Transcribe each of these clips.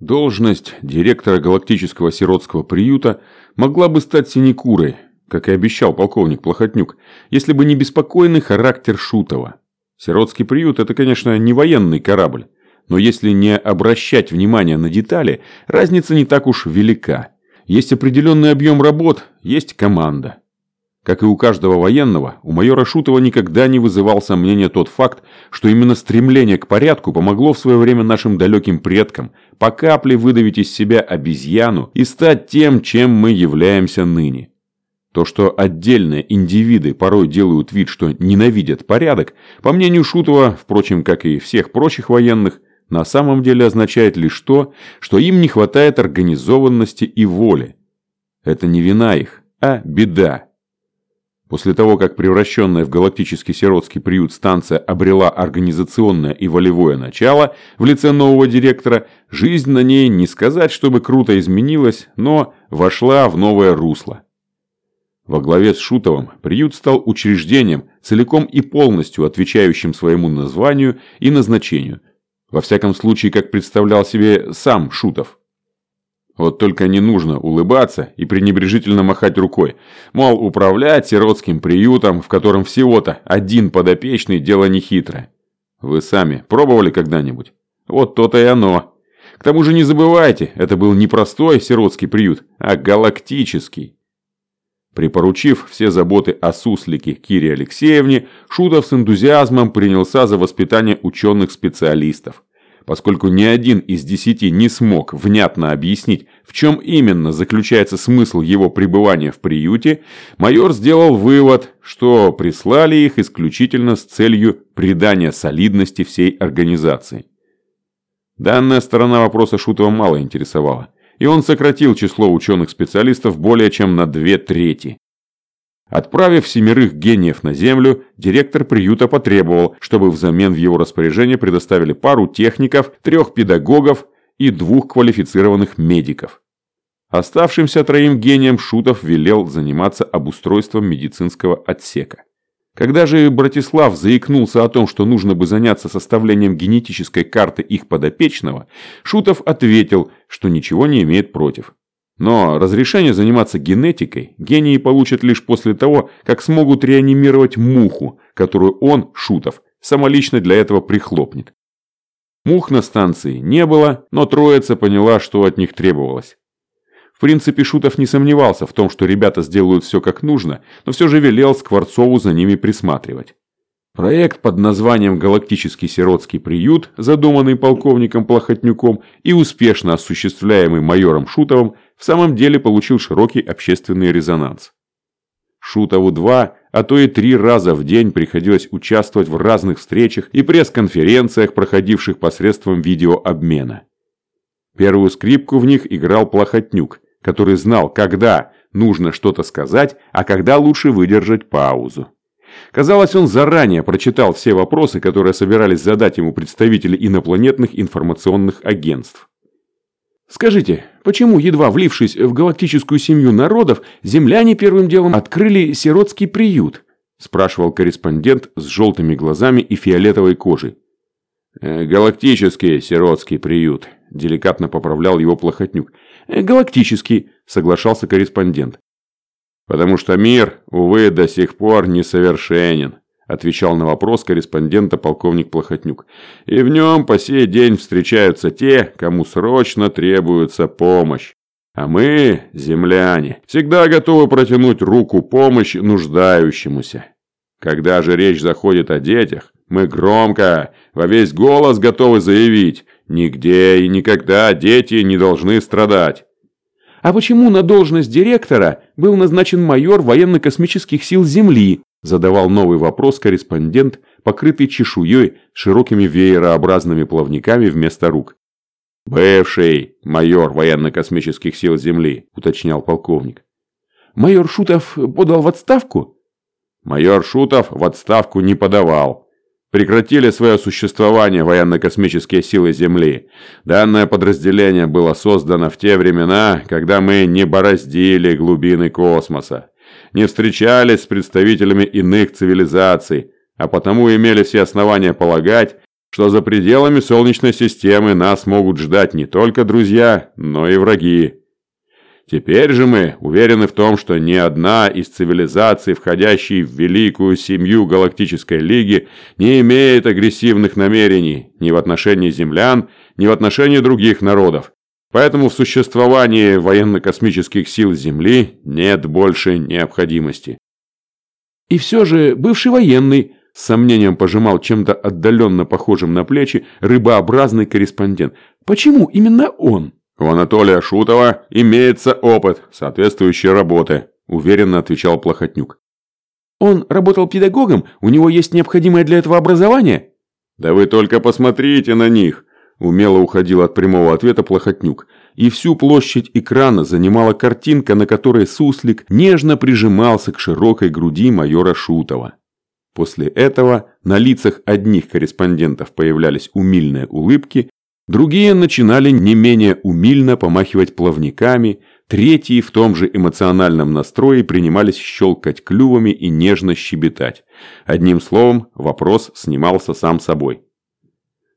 Должность директора галактического сиротского приюта могла бы стать синекурой, как и обещал полковник Плохотнюк, если бы не беспокойный характер Шутова. Сиротский приют – это, конечно, не военный корабль, но если не обращать внимания на детали, разница не так уж велика. Есть определенный объем работ, есть команда. Как и у каждого военного, у майора Шутова никогда не вызывал сомнения тот факт, что именно стремление к порядку помогло в свое время нашим далеким предкам по капле выдавить из себя обезьяну и стать тем, чем мы являемся ныне. То, что отдельные индивиды порой делают вид, что ненавидят порядок, по мнению Шутова, впрочем, как и всех прочих военных, на самом деле означает лишь то, что им не хватает организованности и воли. Это не вина их, а беда. После того, как превращенная в галактический сиротский приют станция обрела организационное и волевое начало в лице нового директора, жизнь на ней не сказать, чтобы круто изменилась, но вошла в новое русло. Во главе с Шутовым приют стал учреждением, целиком и полностью отвечающим своему названию и назначению. Во всяком случае, как представлял себе сам Шутов. Вот только не нужно улыбаться и пренебрежительно махать рукой. Мол, управлять сиротским приютом, в котором всего-то один подопечный, дело нехитрое. Вы сами пробовали когда-нибудь? Вот то-то и оно. К тому же не забывайте, это был не простой сиротский приют, а галактический. Припоручив все заботы о суслике Кире Алексеевне, Шутов с энтузиазмом принялся за воспитание ученых-специалистов. Поскольку ни один из десяти не смог внятно объяснить, в чем именно заключается смысл его пребывания в приюте, майор сделал вывод, что прислали их исключительно с целью придания солидности всей организации. Данная сторона вопроса Шутова мало интересовала, и он сократил число ученых-специалистов более чем на две трети. Отправив семерых гениев на Землю, директор приюта потребовал, чтобы взамен в его распоряжение предоставили пару техников, трех педагогов и двух квалифицированных медиков. Оставшимся троим гениям Шутов велел заниматься обустройством медицинского отсека. Когда же Братислав заикнулся о том, что нужно бы заняться составлением генетической карты их подопечного, Шутов ответил, что ничего не имеет против. Но разрешение заниматься генетикой гении получат лишь после того, как смогут реанимировать муху, которую он, Шутов, самолично для этого прихлопнет. Мух на станции не было, но троица поняла, что от них требовалось. В принципе, Шутов не сомневался в том, что ребята сделают все как нужно, но все же велел Скворцову за ними присматривать. Проект под названием «Галактический сиротский приют», задуманный полковником Плохотнюком и успешно осуществляемый майором Шутовым, в самом деле получил широкий общественный резонанс. Шутову два, а то и три раза в день приходилось участвовать в разных встречах и пресс-конференциях, проходивших посредством видеообмена. Первую скрипку в них играл Плохотнюк, который знал, когда нужно что-то сказать, а когда лучше выдержать паузу. Казалось, он заранее прочитал все вопросы, которые собирались задать ему представители инопланетных информационных агентств. Скажите, почему, едва влившись в галактическую семью народов, земляне первым делом открыли сиротский приют? Спрашивал корреспондент с желтыми глазами и фиолетовой кожей. «Э, «Галактический сиротский приют», – деликатно поправлял его Плохотнюк. «Э, «Галактический», – соглашался корреспондент. «Потому что мир, увы, до сих пор несовершенен», отвечал на вопрос корреспондента полковник Плохотнюк. «И в нем по сей день встречаются те, кому срочно требуется помощь. А мы, земляне, всегда готовы протянуть руку помощи нуждающемуся. Когда же речь заходит о детях, мы громко, во весь голос готовы заявить, нигде и никогда дети не должны страдать. А почему на должность директора был назначен майор военно-космических сил Земли, Задавал новый вопрос корреспондент, покрытый чешуей широкими веерообразными плавниками вместо рук. «Бывший майор военно-космических сил Земли», – уточнял полковник. «Майор Шутов подал в отставку?» «Майор Шутов в отставку не подавал. Прекратили свое существование военно-космические силы Земли. Данное подразделение было создано в те времена, когда мы не бороздили глубины космоса не встречались с представителями иных цивилизаций, а потому имели все основания полагать, что за пределами Солнечной системы нас могут ждать не только друзья, но и враги. Теперь же мы уверены в том, что ни одна из цивилизаций, входящей в великую семью Галактической Лиги, не имеет агрессивных намерений ни в отношении землян, ни в отношении других народов. Поэтому в существовании военно-космических сил Земли нет больше необходимости. И все же бывший военный, с сомнением пожимал чем-то отдаленно похожим на плечи рыбообразный корреспондент. Почему именно он? У Анатолия Шутова имеется опыт соответствующей работы, уверенно отвечал Плохотнюк. Он работал педагогом, у него есть необходимое для этого образование? Да вы только посмотрите на них, умело уходил от прямого ответа Плохотнюк. И всю площадь экрана занимала картинка, на которой суслик нежно прижимался к широкой груди майора Шутова. После этого на лицах одних корреспондентов появлялись умильные улыбки, Другие начинали не менее умильно помахивать плавниками, третьи в том же эмоциональном настрое принимались щелкать клювами и нежно щебетать. Одним словом, вопрос снимался сам собой.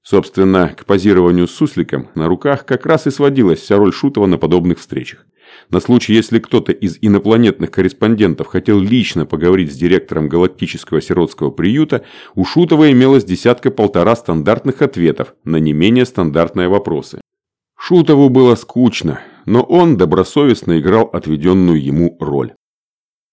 Собственно, к позированию с сусликом на руках как раз и сводилась вся роль Шутова на подобных встречах. На случай, если кто-то из инопланетных корреспондентов хотел лично поговорить с директором галактического сиротского приюта, у Шутова имелось десятка-полтора стандартных ответов на не менее стандартные вопросы. Шутову было скучно, но он добросовестно играл отведенную ему роль.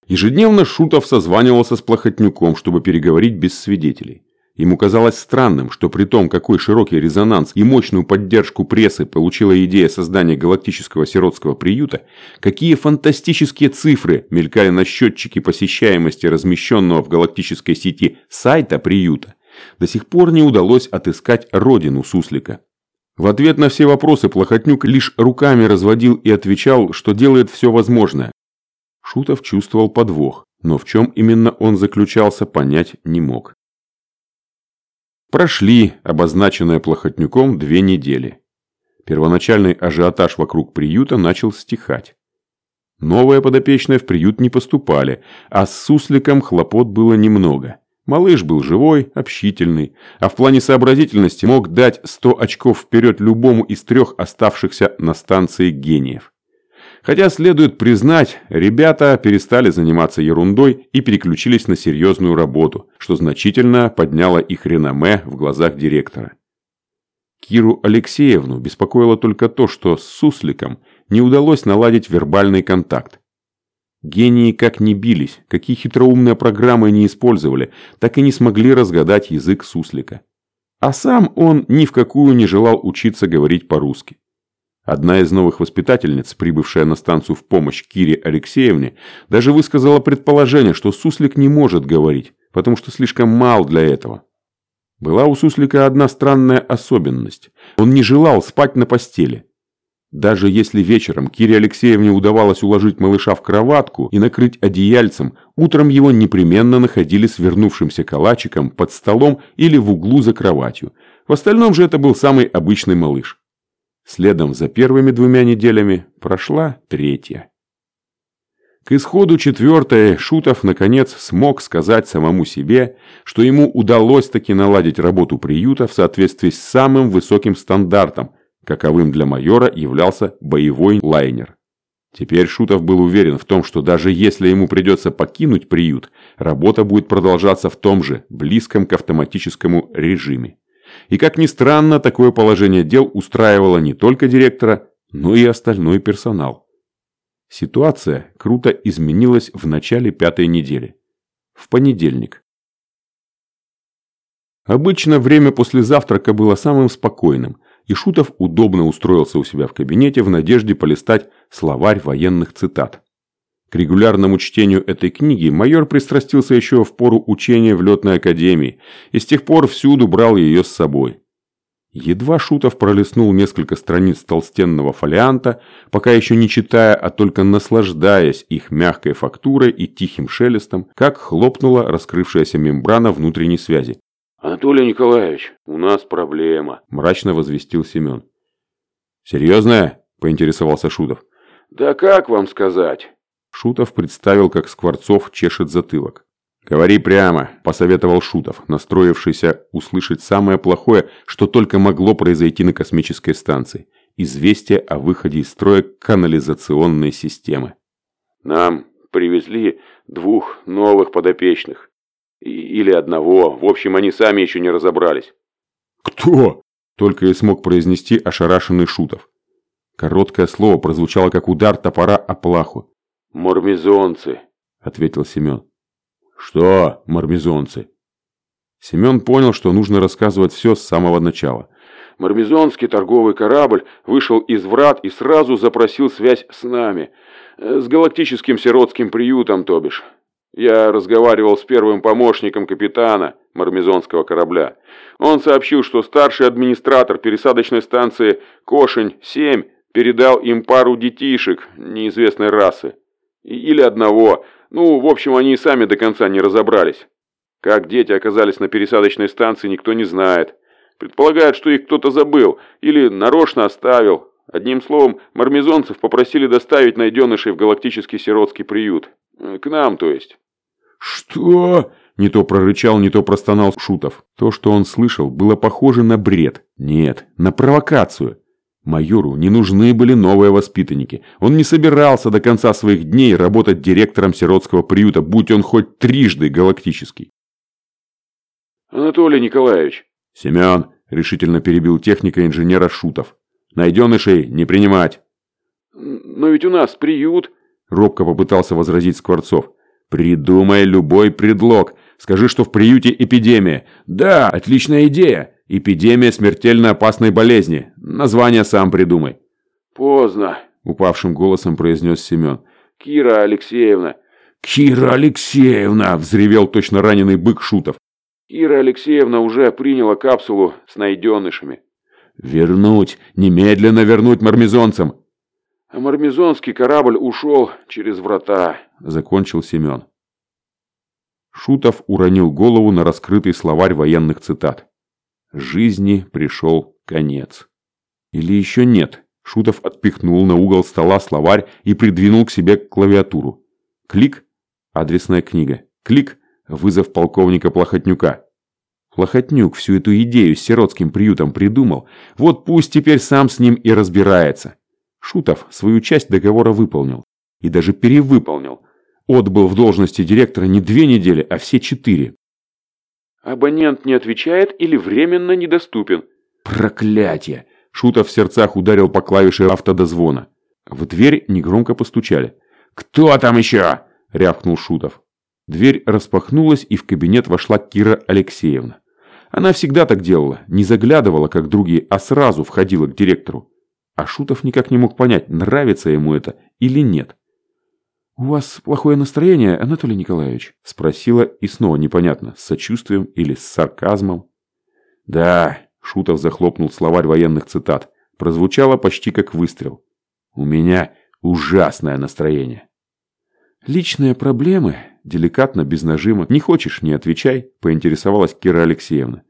Ежедневно Шутов созванивался с Плохотнюком, чтобы переговорить без свидетелей. Ему казалось странным, что при том, какой широкий резонанс и мощную поддержку прессы получила идея создания галактического сиротского приюта, какие фантастические цифры мелькали на счетчике посещаемости размещенного в галактической сети сайта приюта, до сих пор не удалось отыскать родину суслика. В ответ на все вопросы Плохотнюк лишь руками разводил и отвечал, что делает все возможное. Шутов чувствовал подвох, но в чем именно он заключался, понять не мог. Прошли обозначенные Плохотнюком две недели. Первоначальный ажиотаж вокруг приюта начал стихать. Новые подопечные в приют не поступали, а с сусликом хлопот было немного. Малыш был живой, общительный, а в плане сообразительности мог дать 100 очков вперед любому из трех оставшихся на станции гениев. Хотя, следует признать, ребята перестали заниматься ерундой и переключились на серьезную работу, что значительно подняло их реноме в глазах директора. Киру Алексеевну беспокоило только то, что с Сусликом не удалось наладить вербальный контакт. Гении как ни бились, какие хитроумные программы не использовали, так и не смогли разгадать язык Суслика. А сам он ни в какую не желал учиться говорить по-русски. Одна из новых воспитательниц, прибывшая на станцию в помощь Кире Алексеевне, даже высказала предположение, что Суслик не может говорить, потому что слишком мал для этого. Была у Суслика одна странная особенность. Он не желал спать на постели. Даже если вечером Кире Алексеевне удавалось уложить малыша в кроватку и накрыть одеяльцем, утром его непременно находили свернувшимся калачиком под столом или в углу за кроватью. В остальном же это был самый обычный малыш. Следом за первыми двумя неделями прошла третья. К исходу четвертой Шутов, наконец, смог сказать самому себе, что ему удалось таки наладить работу приюта в соответствии с самым высоким стандартом, каковым для майора являлся боевой лайнер. Теперь Шутов был уверен в том, что даже если ему придется покинуть приют, работа будет продолжаться в том же, близком к автоматическому режиме. И как ни странно, такое положение дел устраивало не только директора, но и остальной персонал. Ситуация круто изменилась в начале пятой недели. В понедельник. Обычно время после завтрака было самым спокойным, и Шутов удобно устроился у себя в кабинете в надежде полистать словарь военных цитат. К регулярному чтению этой книги майор пристрастился еще в пору учения в летной академии и с тех пор всюду брал ее с собой. Едва Шутов пролистнул несколько страниц толстенного фолианта, пока еще не читая, а только наслаждаясь их мягкой фактурой и тихим шелестом, как хлопнула раскрывшаяся мембрана внутренней связи. «Анатолий Николаевич, у нас проблема», – мрачно возвестил Семен. «Серьезная?» – поинтересовался Шутов. «Да как вам сказать?» Шутов представил, как Скворцов чешет затылок. «Говори прямо», – посоветовал Шутов, настроившийся услышать самое плохое, что только могло произойти на космической станции – известие о выходе из строя канализационной системы. «Нам привезли двух новых подопечных. Или одного. В общем, они сами еще не разобрались». «Кто?» – только и смог произнести ошарашенный Шутов. Короткое слово прозвучало, как удар топора о плаху. «Мормизонцы», – ответил Семен. «Что, мармезонцы?» Семен понял, что нужно рассказывать все с самого начала. Мармезонский торговый корабль вышел из врат и сразу запросил связь с нами. С галактическим сиротским приютом, то бишь. Я разговаривал с первым помощником капитана мармезонского корабля. Он сообщил, что старший администратор пересадочной станции Кошень-7 передал им пару детишек неизвестной расы. Или одного, ну, в общем, они и сами до конца не разобрались. Как дети оказались на пересадочной станции, никто не знает. Предполагают, что их кто-то забыл или нарочно оставил. Одним словом, мармезонцев попросили доставить найденышей в галактический сиротский приют. К нам, то есть. «Что?» Не то прорычал, не то простонал Шутов. То, что он слышал, было похоже на бред. Нет, на провокацию. Майору не нужны были новые воспитанники. Он не собирался до конца своих дней работать директором сиротского приюта, будь он хоть трижды галактический. «Анатолий Николаевич!» «Семен!» – решительно перебил техника инженера Шутов. «Найденышей не принимать!» «Но ведь у нас приют!» – робко попытался возразить Скворцов. «Придумай любой предлог. Скажи, что в приюте эпидемия. Да, отличная идея. Эпидемия смертельно опасной болезни. Название сам придумай». «Поздно», – упавшим голосом произнес Семен. «Кира Алексеевна». «Кира Алексеевна!» – взревел точно раненый бык Шутов. «Кира Алексеевна уже приняла капсулу с найденышами». «Вернуть! Немедленно вернуть мармезонцам!» «А мармезонский корабль ушел через врата», – закончил Семен. Шутов уронил голову на раскрытый словарь военных цитат. Жизни пришел конец. Или еще нет. Шутов отпихнул на угол стола словарь и придвинул к себе клавиатуру. Клик – адресная книга. Клик – вызов полковника Плохотнюка. Плохотнюк всю эту идею с сиротским приютом придумал. Вот пусть теперь сам с ним и разбирается. Шутов свою часть договора выполнил. И даже перевыполнил. Отбыл в должности директора не две недели, а все четыре. Абонент не отвечает или временно недоступен. Проклятие! Шутов в сердцах ударил по клавише автодозвона. В дверь негромко постучали. «Кто там еще?» – рявкнул Шутов. Дверь распахнулась, и в кабинет вошла Кира Алексеевна. Она всегда так делала, не заглядывала, как другие, а сразу входила к директору. А Шутов никак не мог понять, нравится ему это или нет. «У вас плохое настроение, Анатолий Николаевич?» – спросила и снова непонятно, с сочувствием или с сарказмом. «Да», – Шутов захлопнул словарь военных цитат, прозвучало почти как выстрел. «У меня ужасное настроение». «Личные проблемы?» – деликатно, без нажима. «Не хочешь – не отвечай», – поинтересовалась Кира Алексеевна.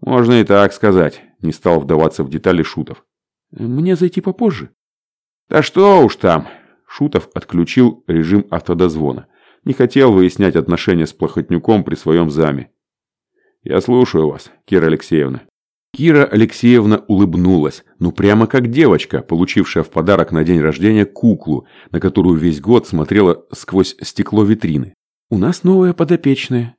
«Можно и так сказать», – не стал вдаваться в детали Шутов. «Мне зайти попозже?» «Да что уж там», Шутов отключил режим автодозвона. Не хотел выяснять отношения с Плохотнюком при своем заме. «Я слушаю вас, Кира Алексеевна». Кира Алексеевна улыбнулась, ну прямо как девочка, получившая в подарок на день рождения куклу, на которую весь год смотрела сквозь стекло витрины. «У нас новая подопечная».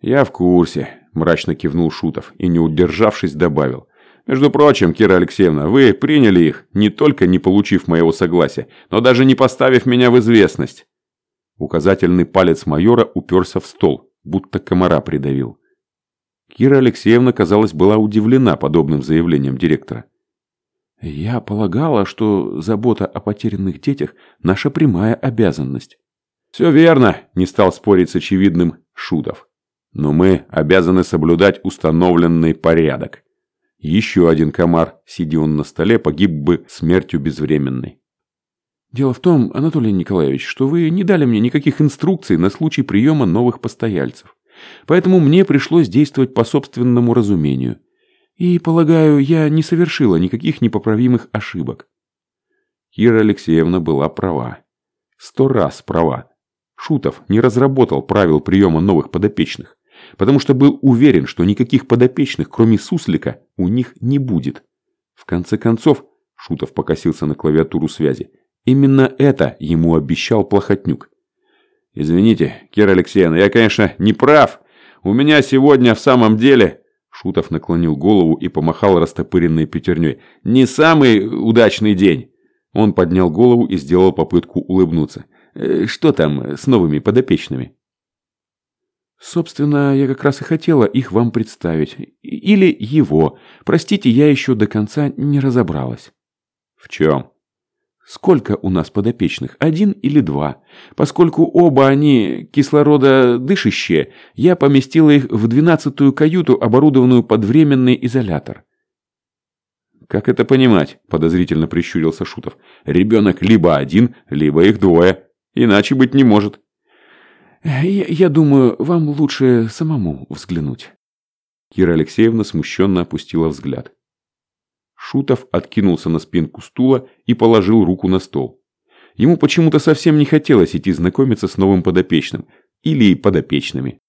«Я в курсе», – мрачно кивнул Шутов и, не удержавшись, добавил. Между прочим, Кира Алексеевна, вы приняли их, не только не получив моего согласия, но даже не поставив меня в известность. Указательный палец майора уперся в стол, будто комара придавил. Кира Алексеевна, казалось, была удивлена подобным заявлением директора. «Я полагала, что забота о потерянных детях – наша прямая обязанность». «Все верно», – не стал спорить с очевидным Шутов. «Но мы обязаны соблюдать установленный порядок. Еще один комар, сидя он на столе, погиб бы смертью безвременной. Дело в том, Анатолий Николаевич, что вы не дали мне никаких инструкций на случай приема новых постояльцев. Поэтому мне пришлось действовать по собственному разумению. И, полагаю, я не совершила никаких непоправимых ошибок. Кира Алексеевна была права. Сто раз права. Шутов не разработал правил приема новых подопечных, потому что был уверен, что никаких подопечных, кроме Суслика, у них не будет. В конце концов, Шутов покосился на клавиатуру связи, именно это ему обещал Плохотнюк. «Извините, Кира Алексеевна, я, конечно, не прав. У меня сегодня в самом деле...» Шутов наклонил голову и помахал растопыренной пятерней. «Не самый удачный день!» Он поднял голову и сделал попытку улыбнуться. Э, что там с новыми подопечными? Собственно, я как раз и хотела их вам представить. Или его. Простите, я еще до конца не разобралась. В чем? Сколько у нас подопечных? Один или два? Поскольку оба они кислорода дышащие, я поместила их в двенадцатую каюту, оборудованную под временный изолятор. «Как это понимать?» – подозрительно прищурился Шутов. «Ребенок либо один, либо их двое». Иначе быть не может. Я, я думаю, вам лучше самому взглянуть. Кира Алексеевна смущенно опустила взгляд. Шутов откинулся на спинку стула и положил руку на стол. Ему почему-то совсем не хотелось идти знакомиться с новым подопечным или подопечными.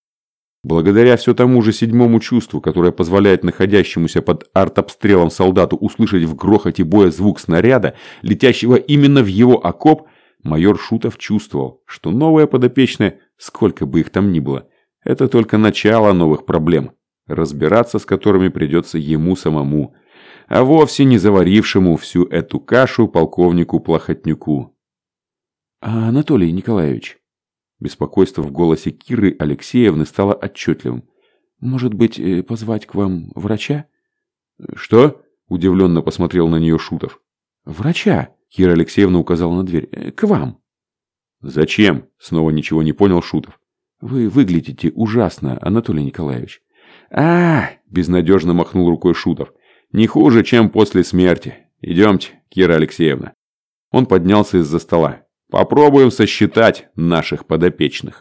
Благодаря все тому же седьмому чувству, которое позволяет находящемуся под артобстрелом солдату услышать в грохоте боя звук снаряда, летящего именно в его окоп, Майор Шутов чувствовал, что новая подопечная, сколько бы их там ни было, это только начало новых проблем, разбираться с которыми придется ему самому, а вовсе не заварившему всю эту кашу полковнику Плохотнюку. «А Анатолий Николаевич?» Беспокойство в голосе Киры Алексеевны стало отчетливым. «Может быть, э, позвать к вам врача?» «Что?» – удивленно посмотрел на нее Шутов. «Врача!» Кира Алексеевна указала на дверь. «Э, «К вам». «Зачем?» Снова ничего не понял Шутов. «Вы выглядите ужасно, Анатолий Николаевич». А, -а, -а безнадежно махнул рукой Шутов. «Не хуже, чем после смерти. Идемте, Кира Алексеевна». Он поднялся из-за стола. «Попробуем сосчитать наших подопечных».